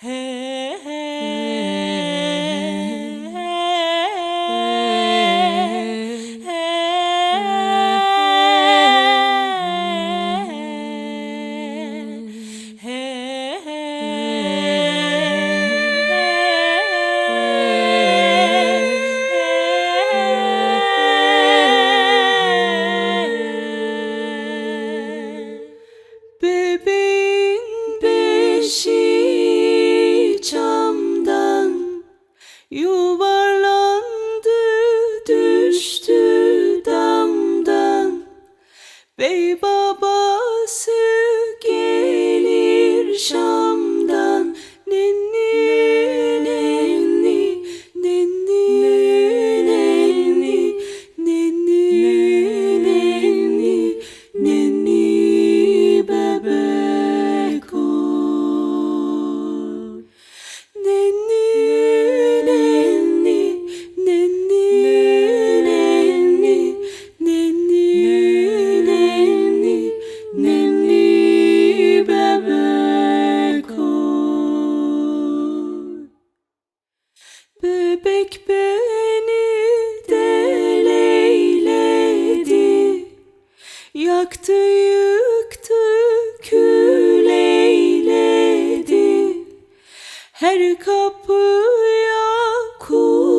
Hey. You were Bebek beni deleyledi Yaktı yıktı küleyledi Her kapıya kul